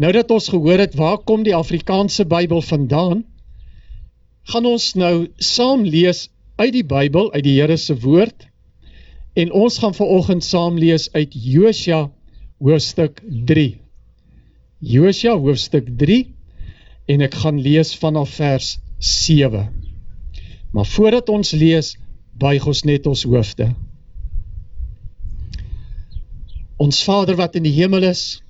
Nou dat ons gehoor het waar kom die Afrikaanse Bybel vandaan, gaan ons nou saam lees uit die Bybel, uit die Here se woord. En ons gaan vanoggend saam lees uit Josua hoofstuk 3. Josua hoofstuk 3 en ek gaan lees vanaf vers 7. Maar voordat ons lees, buig ons net ons hoofde. Ons Vader wat in die hemel is,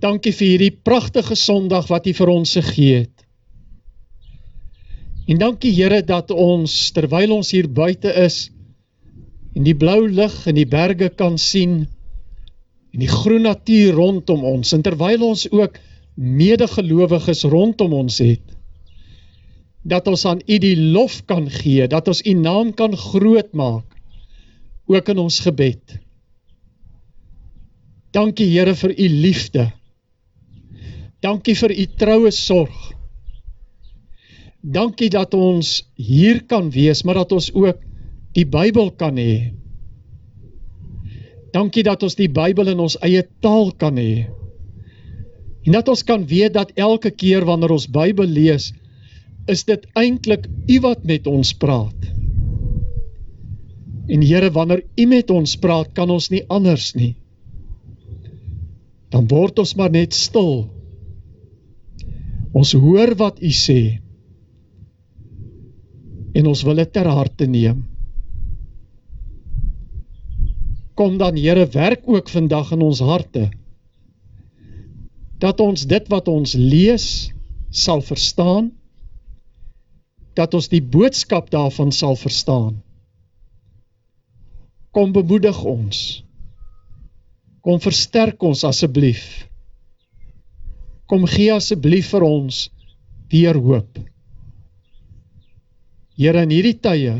dankie vir hierdie pragtige Sondag wat U vir ons gegee het. En dankie Here dat ons terwyl ons hier buite is en die blou lig en die berge kan sien en die groen natuur rondom ons en terwyl ons ook medegelowiges rondom ons het dat ons aan U die lof kan gee, dat ons U naam kan groot maak ook in ons gebed. Dankie Here vir U liefde. Dankie vir U troue sorg. Dankie dat ons hier kan wees, maar dat ons ook die Bybel kan hê. Dankie dat ons die Bybel in ons eie taal kan hê. En dat ons kan weet dat elke keer wanneer ons Bybel lees, is dit eintlik U wat met ons praat. En Here, wanneer U met ons praat, kan ons nie anders nie. Dan word ons maar net stil. Ons hoor wat U sê. En ons wil dit ter harte neem. Kom dan Here, werk ook vandag in ons harte. Dat ons dit wat ons lees sal verstaan dat ons die boodskap daarvan sal verstaan. Kom bemoedig ons. Kom versterk ons asseblief. Kom gee asseblief vir ons weer hoop. Here in hierdie tye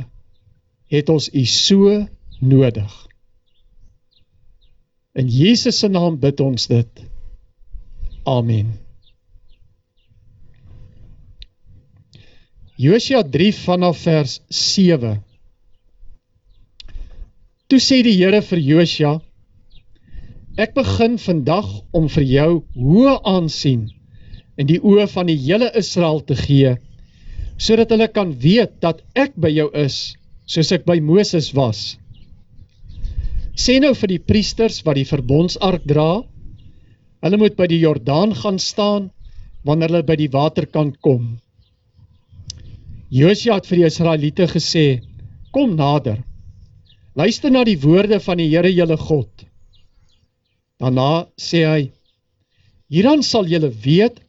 het ons U so nodig. In Jesus se naam bid ons dit. Amen. Josua 3 vanaf vers 7. Toe sê die Here vir Josua: Ek begin vandag om vir jou hoë aansien in die oë van die hele Israel te gee, sodat hulle kan weet dat ek by jou is, soos ek by Moses was. Sê nou vir die priesters wat die verbondsark dra, hulle moet by die Jordaan gaan staan wanneer hulle by die waterkant kom. Josia het vir die Israeliete gesê: "Kom nader. Luister na die woorde van die Here julle God." Daarna sê hy: "Hierdan sal julle weet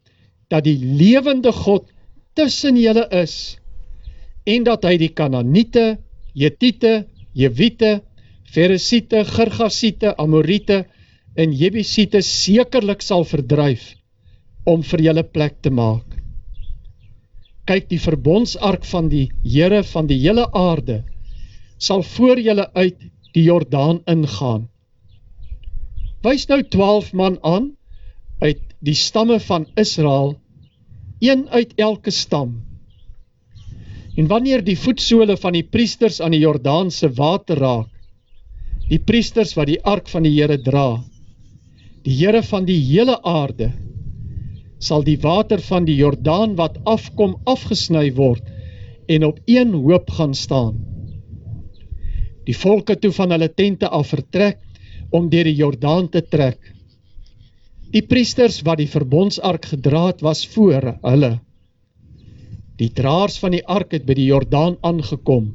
dat die lewende God tussen julle is en dat hy die Kanaaniete, Hetiete, Jewiete, Feresiete, Girgasiete, Amoriete en Jebusiete sekerlik sal verdryf om vir julle plek te maak." kyk die verbondsark van die Here van die hele aarde sal voor julle uit die Jordaan ingaan. Wys nou 12 man aan uit die stamme van Israel, een uit elke stam. En wanneer die voetsole van die priesters aan die Jordaan se water raak, die priesters wat die ark van die Here dra, die Here van die hele aarde sal die water van die Jordaan wat afkom afgesny word en op een hoop gaan staan. Die volke toe van hulle tente af vertrek om deur die Jordaan te trek. Die priesters wat die verbondsark gedra het was voor hulle. Die draers van die ark het by die Jordaan aangekom.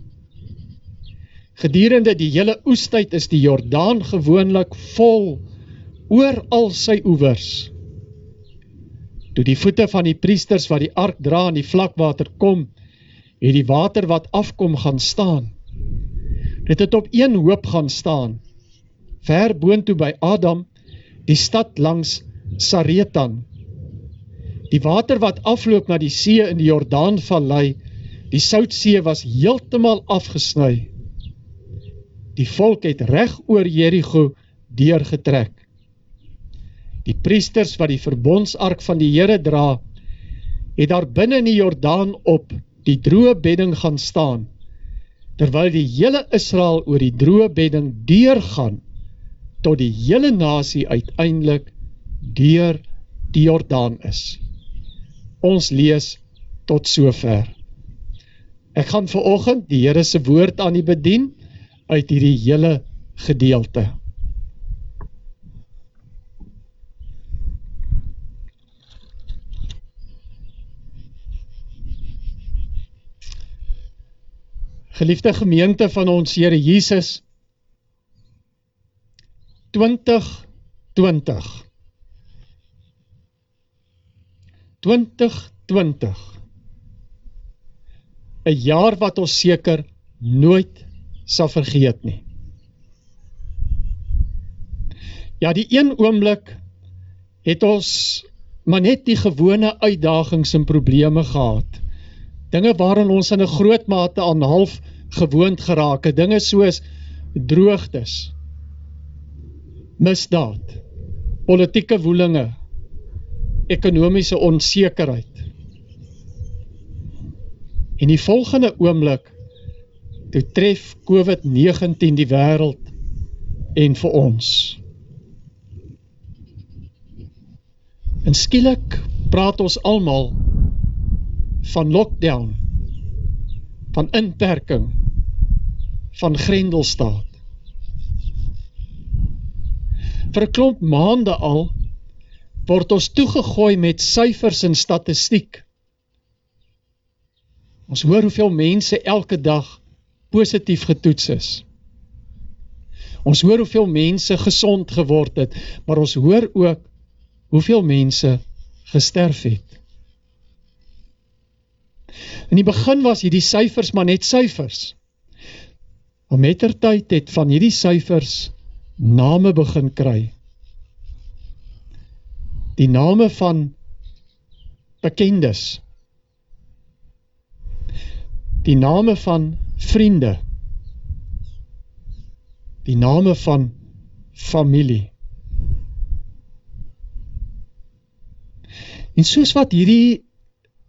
Gedurende die hele oestyd is die Jordaan gewoonlik vol oor al sy oewers. Toe die voete van die priesters wat die ark dra in die vlakwater kom, het die water wat afkom gaan staan. Dit het op een hoop gaan staan, ver boontoe by Adam, die stad langs Saretan. Die water wat afloop na die see in die Jordaanvallei, die Soutsee was heeltemal afgesny. Die volk het reg oor Jerigo deurgetrek. Die priesters wat die verbondsark van die Here dra, het daar binne in die Jordaan op die droë bedding gaan staan, terwyl die hele Israel oor die droë bedding deurgaan tot die hele nasie uiteindelik deur die Jordaan is. Ons lees tot sover. Ek gaan ver oggend die Here se woord aan u bedien uit hierdie hele gedeelte. Geliefde gemeente van ons Here Jesus 2020 2020 'n jaar wat ons seker nooit sal vergeet nie. Ja, die een oomblik het ons maar net die gewone uitdagings en probleme gehad. Dinge waarin ons in 'n groot mate aan half gewoond geraak het, dinge soos droogtes, misdaad, politieke woelinge, ekonomiese onsekerheid. En die volgende oomblik toe tref COVID-19 die wêreld en vir ons. En skielik praat ons almal van lockdown, van inperking, van grendelstaat. Vir klomp maande al word ons toegegooi met syfers en statistiek. Ons hoor hoeveel mense elke dag positief getoets is. Ons hoor hoeveel mense gesond geword het, maar ons hoor ook hoeveel mense gesterf het. In die begin was hierdie syfers maar net syfers. Maar mettertyd het van hierdie syfers name begin kry. Die name van bekendes. Die name van vriende. Die name van familie. En soos wat hierdie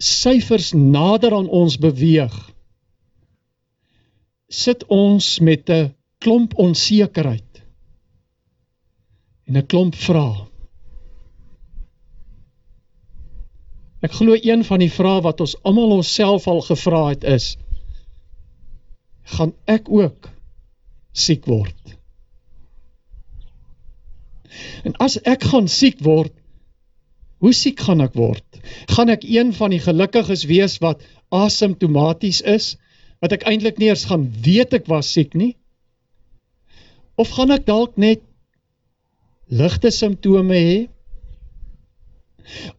syfers nader aan ons beweeg, sit ons met 'n klomp onsekerheid en 'n klomp vrae. Ek glo een van die vrae wat ons almal onsself al gevra het is: gaan ek ook siek word? En as ek gaan siek word, hoe siek gaan ek word? Gaan ek een van die gelukkiges wees wat asymptomaties is, wat ek eintlik nie eers gaan weet ek was siek nie? Of gaan ek dalk net ligte simptome hê?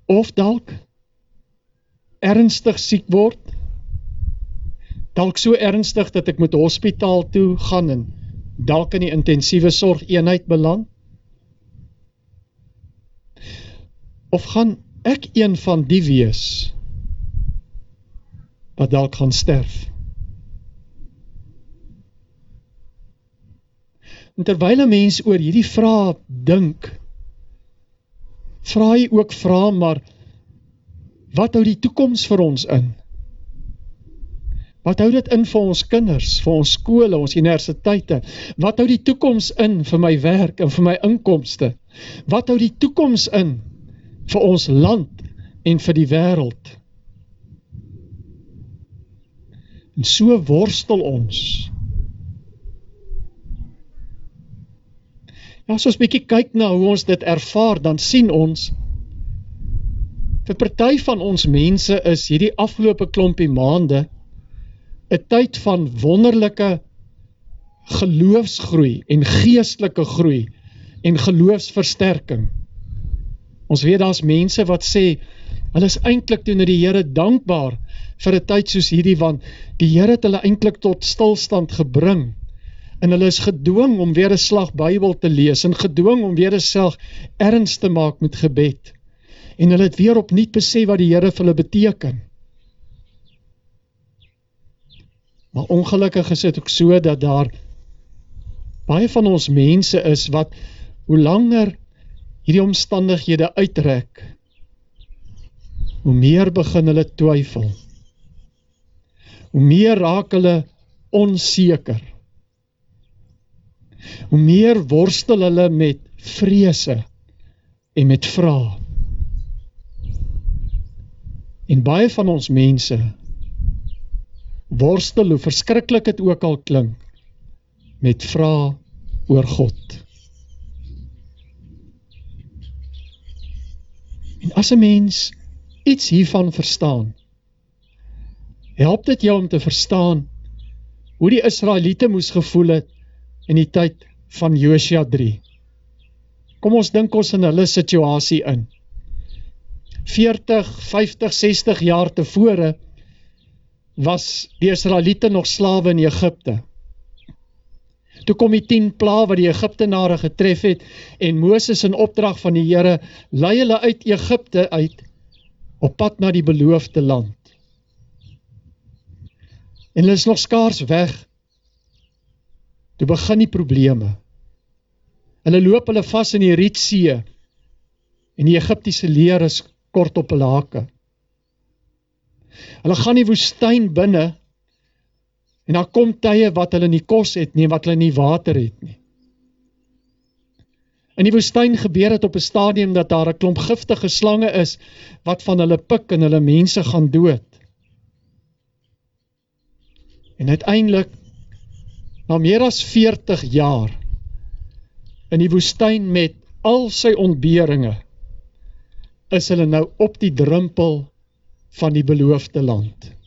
Of dalk ernstig siek word? Dalk so ernstig dat ek moet hospitaal toe gaan en dalk in die intensiewe sorg eenheid beland? Of gaan ek een van die wees wat dalk gaan sterf? En terwyl 'n mens oor hierdie vrae dink, vra jy ook vra maar Wat hou die toekoms vir ons in? Wat hou dit in vir ons kinders, vir ons skole, ons universiteite? Wat hou die toekoms in vir my werk en vir my inkomste? Wat hou die toekoms in vir ons land en vir die wêreld? En so worstel ons. As ons bietjie kyk na hoe ons dit ervaar, dan sien ons Vir party van ons mense is hierdie afgelope klompie maande 'n tyd van wonderlike geloofsgroei en geestelike groei en geloofsversterking. Ons weet daar's mense wat sê hulle is eintlik teenoor die Here dankbaar vir 'n tyd soos hierdie want die Here het hulle eintlik tot stilstand gebring en hulle is gedwing om weer 'n slag Bybel te lees en gedwing om weer 'n self erns te maak met gebed en hulle het weer opnuut besef wat die Here vir hulle beteken. Maar ongelukkig is dit ook so dat daar baie van ons mense is wat hoe langer hierdie omstandighede uitrek, hoe meer begin hulle twyfel. Hoe meer raak hulle onseker. Hoe meer worstel hulle met vrese en met vrae. En baie van ons mense worstel hoe verskriklik dit ook al klink met vrae oor God. En as 'n mens iets hiervan verstaan, help dit jou om te verstaan hoe die Israeliete moes gevoel het in die tyd van Josua 3. Kom ons dink ons in hulle situasie in. 40, 50, 60 jaar tevore was die Israeliete nog slawe in Egipte. Toe kom die 10 pla wat die Egiptenare getref het en Moses in opdrag van die Here lei hulle uit Egipte uit op pad na die beloofde land. En hulle is nog skaars weg. Toe begin die probleme. Hulle loop hulle vas in die Rietsee en die Egiptiese leer is kort op hulle hake. Hulle gaan die woestyn binne En daar kom tye wat hulle nie kos het nie, wat hulle nie water het nie. In die woestyn gebeur dit op 'n stadium dat daar 'n klomp giftige slange is wat van hulle pik en hulle mense gaan dood. En uiteindelik na meer as 40 jaar in die woestyn met al sy ontberinge is hulle nou op die drempel van die beloofde land.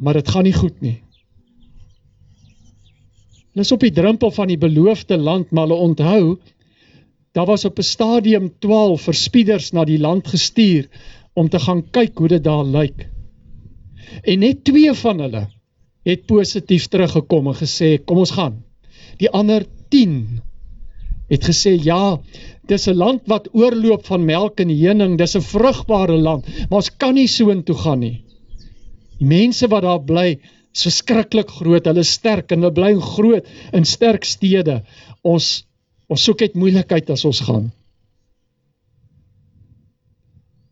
maar dit gaan nie goed nie. Hulle is op die drempel van die beloofde land, maar hulle onthou daar was op 'n stadium 12 verspieders na die land gestuur om te gaan kyk hoe dit daar lyk. En net 2 van hulle het positief teruggekom en gesê kom ons gaan. Die ander 10 het gesê ja, dis 'n land wat oorloop van melk en honing, dis 'n vrugbare land, maar ons kan nie so intoe gaan nie. Die mense wat daar bly, is verskriklik groot. Hulle sterk en hulle bly in groot en sterk stede. Ons ons soek uit moeilikheid as ons gaan.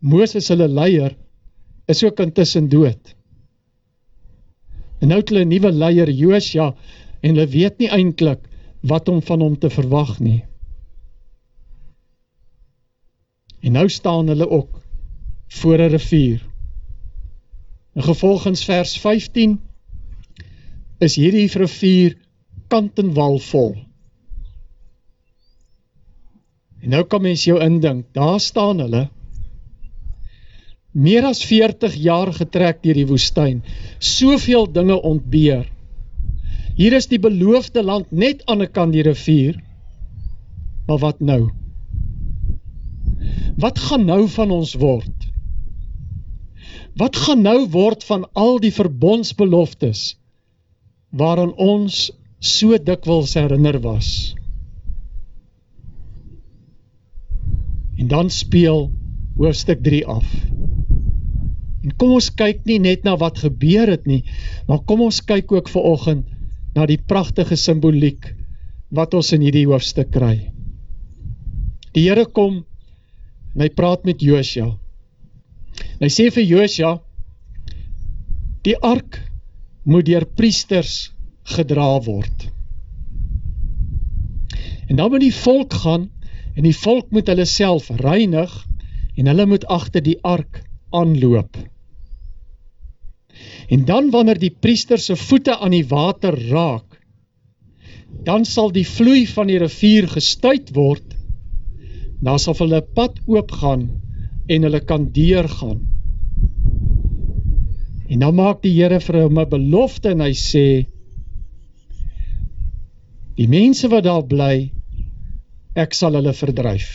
Moses hulle leier is ook intussen dood. En nou het hulle 'n nuwe leier, Josua, en hulle weet nie eintlik wat om van hom te verwag nie. En nou staan hulle ook voor 'n rivier. En gevolgens vers 15 is hierdie rivier kant en wal vol. En nou kan mens jou indink, daar staan hulle meer as 40 jaar getrek deur die woestyn, soveel dinge ontbeer. Hier is die beloofde land net aan 'n kant die rivier. Maar wat nou? Wat gaan nou van ons word? Wat gaan nou word van al die verbondsbeloftes waaraan ons so dikwels herinner was? En dan speel hoofstuk 3 af. En kom ons kyk nie net na wat gebeur het nie, maar kom ons kyk ook ver oggend na die pragtige simboliek wat ons in hierdie hoofstuk kry. Die Here kom en hy praat met Josua. Hy sê vir Josua die ark moet deur priesters gedra word. En dan moet die volk gaan en die volk moet hulle self reinig en hulle moet agter die ark aanloop. En dan wanneer die priester se voete aan die water raak, dan sal die vloei van die rivier gestuit word. Dan sal hulle pad oopgaan en hulle kan deurgaan. En dan maak die Here vir hom 'n belofte en hy sê die mense wat daar bly ek sal hulle verdryf.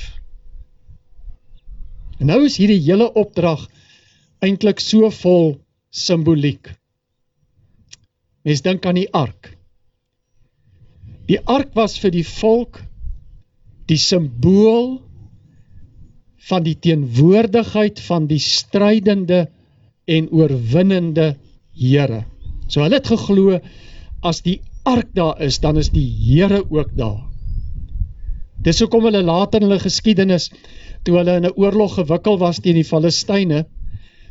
En nou is hierdie hele opdrag eintlik so vol simboliek. Mens dink aan die ark. Die ark was vir die volk die simbool van die teenwoordigheid van die strydende en oorwinnende Here. So hulle het geglo as die ark daar is, dan is die Here ook daar. Dis hoekom hulle later in hulle geskiedenis toe hulle in 'n oorlog gewikkel was teen die Filistyne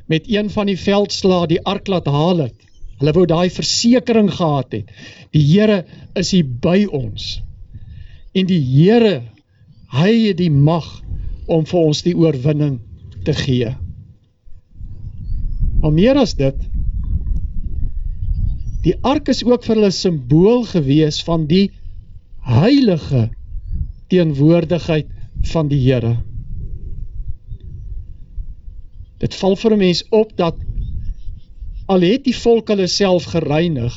met een van die veldslae die ark laat haal het. Hulle wou daai versekering gehad het. Die Here is hier by ons. En die Here Hy het die mag om vir ons die oorwinning te gee. Maar meer as dit, die ark is ook vir hulle simbool gewees van die heilige teenwoordigheid van die Here. Dit val vir 'n mens op dat al het die volk hulle self gereinig,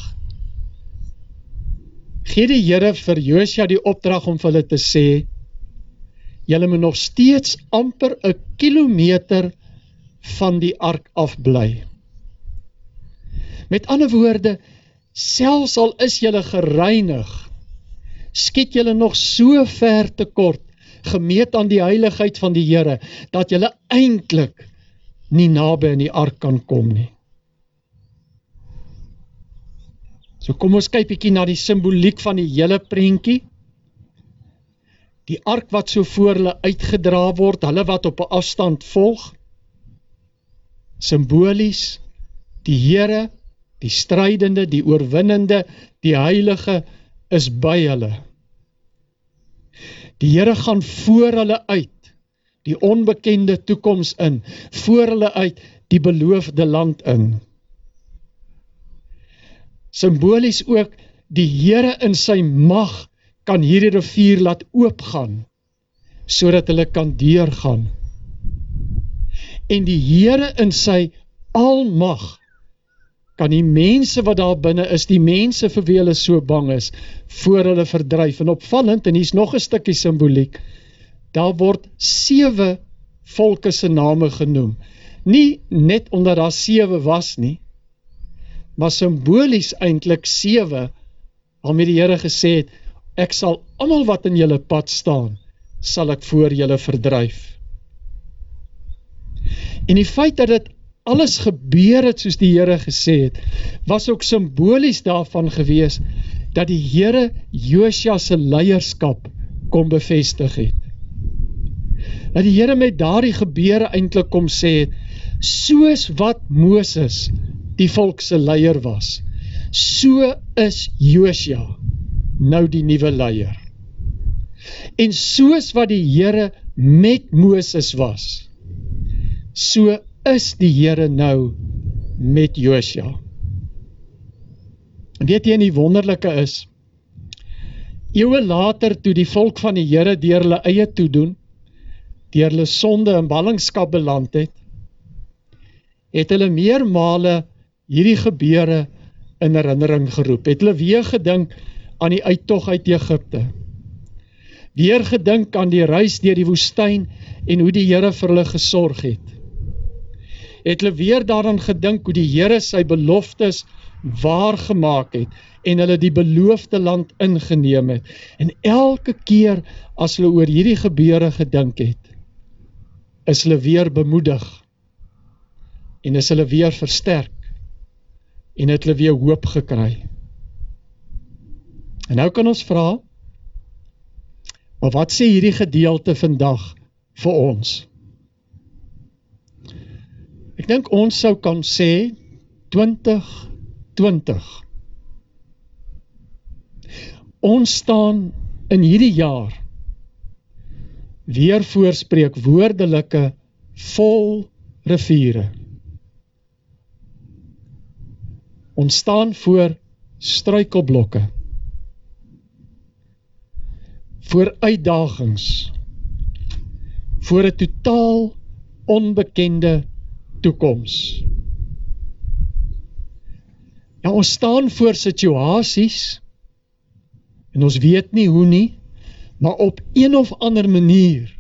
gee die Here vir Josua die opdrag om vir hulle te sê julle moet nog steeds amper 'n kilometer van die ark af bly. Met ander woorde, selfs al is julle gereinig, skiet julle nog so ver te kort gemeet aan die heiligheid van die Here dat julle eintlik nie naby aan die ark kan kom nie. So kom ons kyk bietjie na die simboliek van die hele prentjie. Die ark wat so voor hulle uitgedra word, hulle wat op 'n afstand volg. Simbolies die Here, die strydende, die oorwinnende, die heilige is by hulle. Die Here gaan voor hulle uit die onbekende toekoms in, voor hulle uit die beloofde land in simbolies ook die Here in sy mag kan hierdie rivier laat oopgaan sodat hulle kan deurgaan. En die Here in sy almag kan die mense wat daar binne is, die mense vir wie hulle so bang is, voor hulle verdryf. En opvallend en hier's nog 'n stukkie simboliek. Daar word sewe volke se name genoem. Nie net omdat daar sewe was nie, maar simbolies eintlik 7 waarmee die Here gesê het ek sal almal wat in julle pad staan sal ek voor julle verdryf. En die feit dat dit alles gebeur het soos die Here gesê het, was ook simbolies daarvan gewees dat die Here Josua se leierskap kom bevestig het. Dat die Here met daardie gebeure eintlik kom sê soos wat Moses die volk se leier was. So is Josua nou die nuwe leier. En soos wat die Here met Moses was, so is die Here nou met Josua. En weet jy nie wonderlike is eeue later toe die volk van die Here deur hulle eie toedoen deur hulle sonde en ballingskap beland het het hulle meermale hierdie gebeure in herinnering geroep. Het hulle weer gedink aan die uittog uit Egipte. Weer gedink aan die reis deur die woestyn en hoe die Here vir hulle gesorg het. Het hulle weer daaraan gedink hoe die Here sy beloftes waar gemaak het en hulle die beloofde land ingeneem het. En elke keer as hulle oor hierdie gebeure gedink het, is hulle weer bemoedig en is hulle weer versterk en het hulle weer hoop gekry. En nou kan ons vra, maar wat sê hierdie gedeelte vandag vir ons? Ek dink ons sou kan sê 2020. Ons staan in hierdie jaar weer voorspreek woordelike vol riviere. Ons staan voor struikelblokke. Voor uitdagings. Voor 'n totaal onbekende toekoms. Ja, ons staan voor situasies en ons weet nie hoe nie, maar op een of ander manier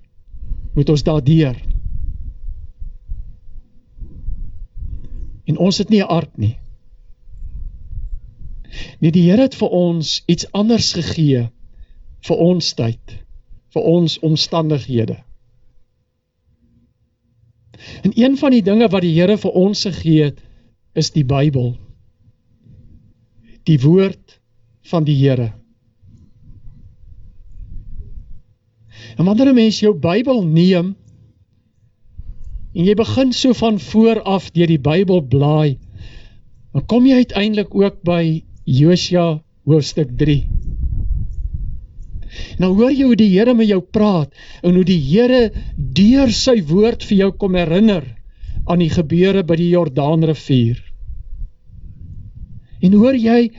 moet ons daardeur. En ons het nie 'n ark nie. Nee, die Here het vir ons iets anders gegee vir ons tyd, vir ons omstandighede. En een van die dinge wat die Here vir ons gegee het, is die Bybel. Die woord van die Here. En wanneer 'n mens jou Bybel neem en jy begin so van voor af deur die Bybel blaai, dan kom jy uiteindelik ook by Josua hoofstuk 3. Nou hoor jy hoe die Here met jou praat en hoe die Here deur sy woord vir jou kom herinner aan die gebeure by die Jordaanrivier. En hoor jy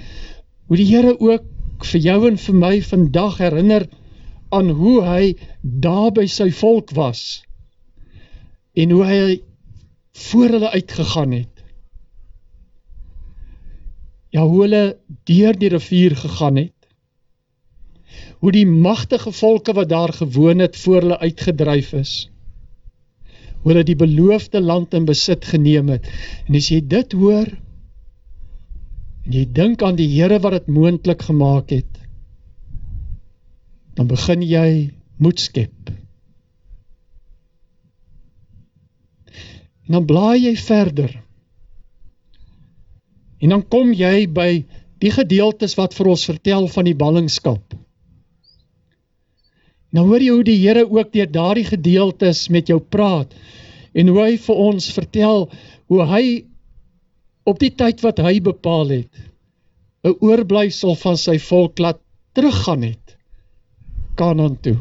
hoe die Here ook vir jou en vir my vandag herinner aan hoe hy daar by sy volk was en hoe hy voor hulle uitgegaan het. Ja, hoe hulle deur die rivier gegaan het. Hoe die magtige volke wat daar gewoon het voor hulle uitgedryf is. Hoe hulle die beloofde land in besit geneem het. En as jy dit hoor, en jy dink aan die Here wat dit moontlik gemaak het, dan begin jy moed skep. En dan blaai jy verder. En dan kom jy by die gedeeltes wat vir ons vertel van die ballingskap. Nou hoor jy hoe die Here ook deur daardie gedeeltes met jou praat en hoe hy vir ons vertel hoe hy op die tyd wat hy bepaal het 'n oorblyfsel van sy volk laat teruggaan het Kanaan toe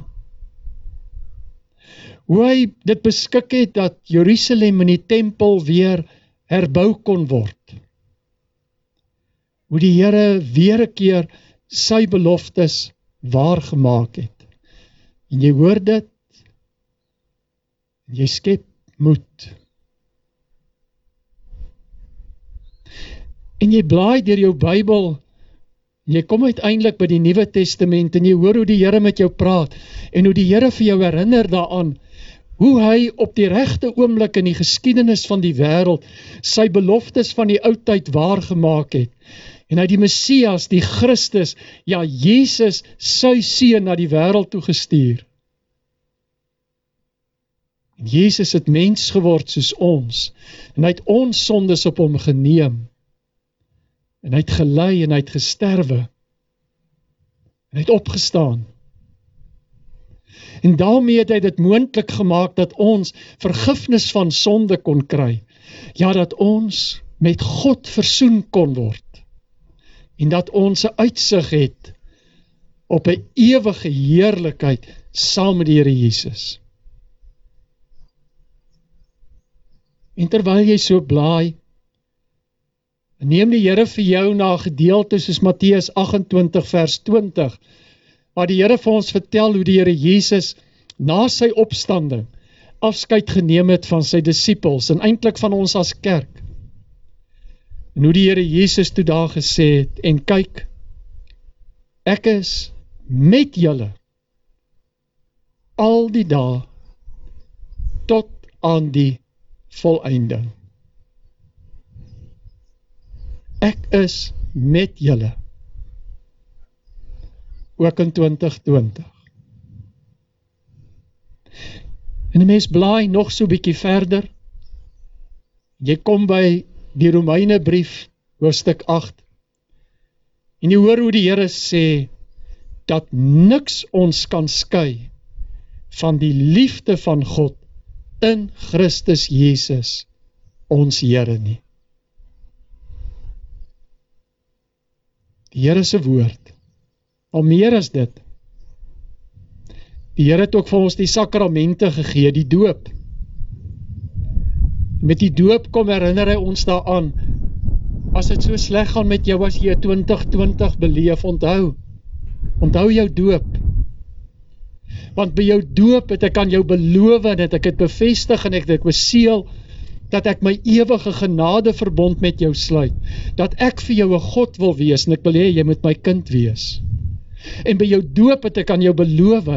hoe hy dit beskik het dat Jerusalem en die tempel weer herbou kon word. Hoe die Here weer 'n keer sy beloftes waargemaak het. En jy hoor dit jy skep moed. En jy blaai deur jou Bybel Jy kom uiteindelik by die Nuwe Testament en jy hoor hoe die Here met jou praat en hoe die Here vir jou herinner daaraan hoe hy op die regte oomblik in die geskiedenis van die wêreld sy beloftes van die ou tyd waargemaak het en hy die Messias, die Christus, ja Jesus, sy seun na die wêreld toe gestuur. Jesus het mens geword soos ons en hy het ons sondes op hom geneem. En hy het gelei en hy het gesterwe. En hy het opgestaan. En daarmee het hy dit moontlik gemaak dat ons vergifnis van sonde kon kry. Ja dat ons met God versoen kon word. En dat ons 'n uitsig het op 'n ewige heerlikheid saam met die Here Jesus. En terwyl jy so blaai, neem die Here vir jou na 'n gedeelte soos Matteus 28 vers 20 waar die Here vir ons vertel hoe die Here Jesus na sy opstanding afskeid geneem het van sy disippels en eintlik van ons as kerk. En hoe die Here Jesus toe daar gesê het en kyk ek is met julle al die dae tot aan die volëinding. Ek is met julle ook in 2020. En 'n mens blaai nog so bietjie verder. Jy kom by die Romeine brief hoofstuk 8. En jy hoor hoe die Here sê dat niks ons kan skei van die liefde van God in Christus Jesus ons Here nie. Die Here se woord Al meer as dit. Die Here het ook vir ons die sakramente gegee, die doop. Met die doop kom herinner hy ons daaraan as dit so sleg gaan met jou as jy 2020 beleef, onthou. Onthou jou doop. Want by jou doop het ek aan jou beloof en het ek dit bevestig en ek het dit beseël dat ek my ewige genade verbond met jou sluit. Dat ek vir jou 'n God wil wees en ek wil hê jy moet my kind wees. En by jou doop het ek aan jou beloof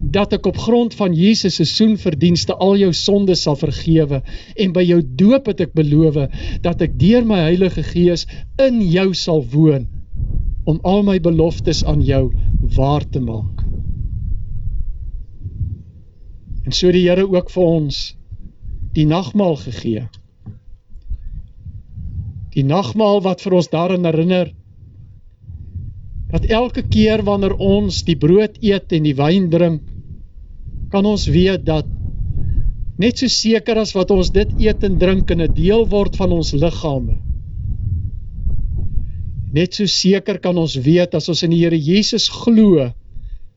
dat ek op grond van Jesus se soenverdienste al jou sondes sal vergewe. En by jou doop het ek beloof dat ek deur my Heilige Gees in jou sal woon om al my beloftes aan jou waar te maak. En so die Here ook vir ons die nagmaal gegee. Die nagmaal wat vir ons daarin herinner dat elke keer wanneer ons die brood eet en die wyn drink, kan ons weet dat net so seker as wat ons dit eet en drink in 'n deel word van ons liggame. Net so seker kan ons weet as ons in die Here Jesus glo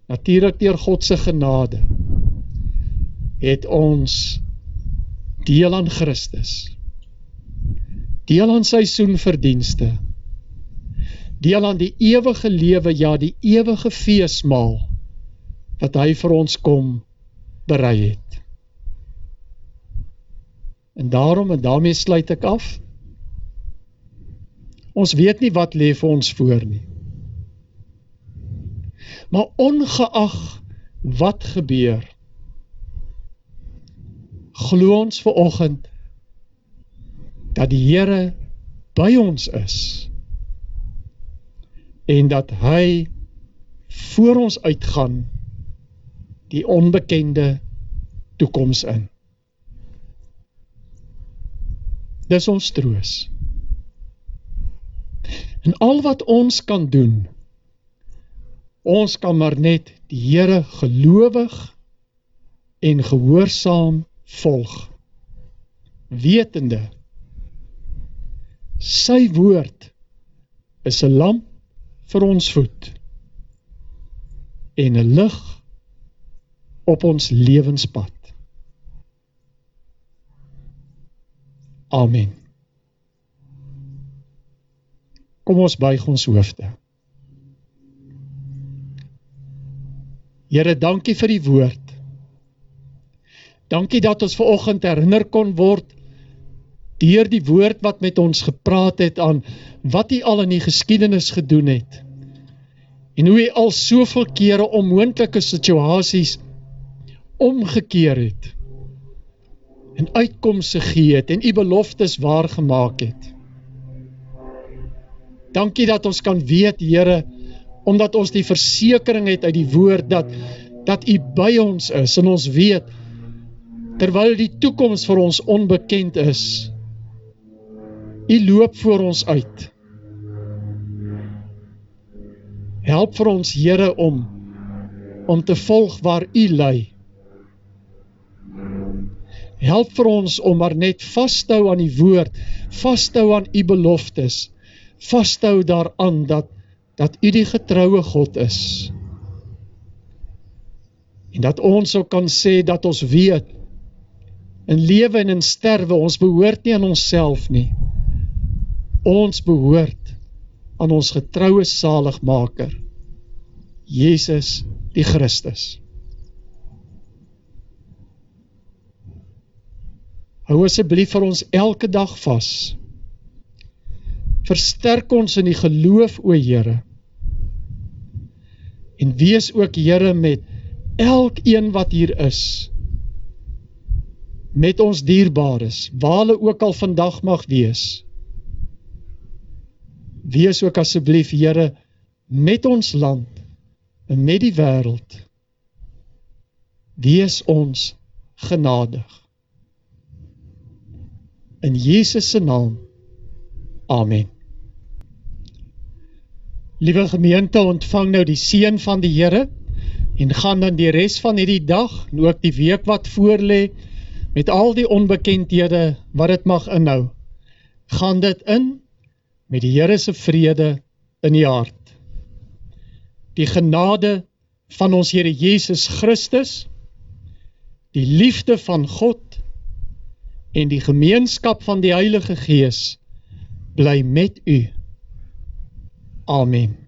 natuurlik deur God se genade het ons deel aan Christus. Deel aan sy soenverdienste. Deel aan die ewige lewe, ja, die ewige feesmaal wat hy vir ons kom berei het. En daarom en daarmee sluit ek af. Ons weet nie wat lê vir ons voor nie. Maar ongeag wat gebeur, glo ons ver oggend dat die Here by ons is en dat hy voor ons uitgaan die onbekende toekoms in. Dis ons troos. En al wat ons kan doen, ons kan maar net die Here gelowig en gehoorsaam volg. Wetende sy woord is 'n lamp vir ons voet en 'n lig op ons lewenspad. Amen. Kom ons buig ons hoofde. Here, dankie vir die woord. Dankie dat ons ver oggend herinner kon word deur die woord wat met ons gepraat het aan wat U al in die geskiedenis gedoen het. En hoe U al soveel kere onmoontlike situasies omgekeer het en uitkomste gegee het en u beloftes waar gemaak het. Dankie dat ons kan weet, Here, omdat ons die versekering het uit die woord dat dat u by ons is en ons weet terwyl die toekoms vir ons onbekend is. U loop voor ons uit. Help vir ons Here om om te volg waar u lei. Help vir ons om maar net vashou aan die woord, vashou aan u beloftes, vashou daaraan dat dat u die getroue God is. En dat ons sou kan sê dat ons weet in lewe en in sterwe ons behoort nie aan onsself nie. Ons behoort aan ons getroue saligmaker Jesus die Christus. Hou asseblief vir ons elke dag vas. Versterk ons in die geloof, o Here. En wees ook Here met elkeen wat hier is. Met ons dierbares, waar hulle ook al vandag mag wees. Wees ook asseblief Here met ons land en met die wêreld. Wees ons genadig. In Jesus se naam. Amen. Liewe gemeente, ontvang nou die seën van die Here en gaan dan die res van hierdie dag en ook die week wat voorlê met al die onbekendhede wat dit mag inhou. Gaan dit in met die Here se vrede in die hart. Die genade van ons Here Jesus Christus, die liefde van God en die gemeenskap van die Heilige Gees bly met u. Amen.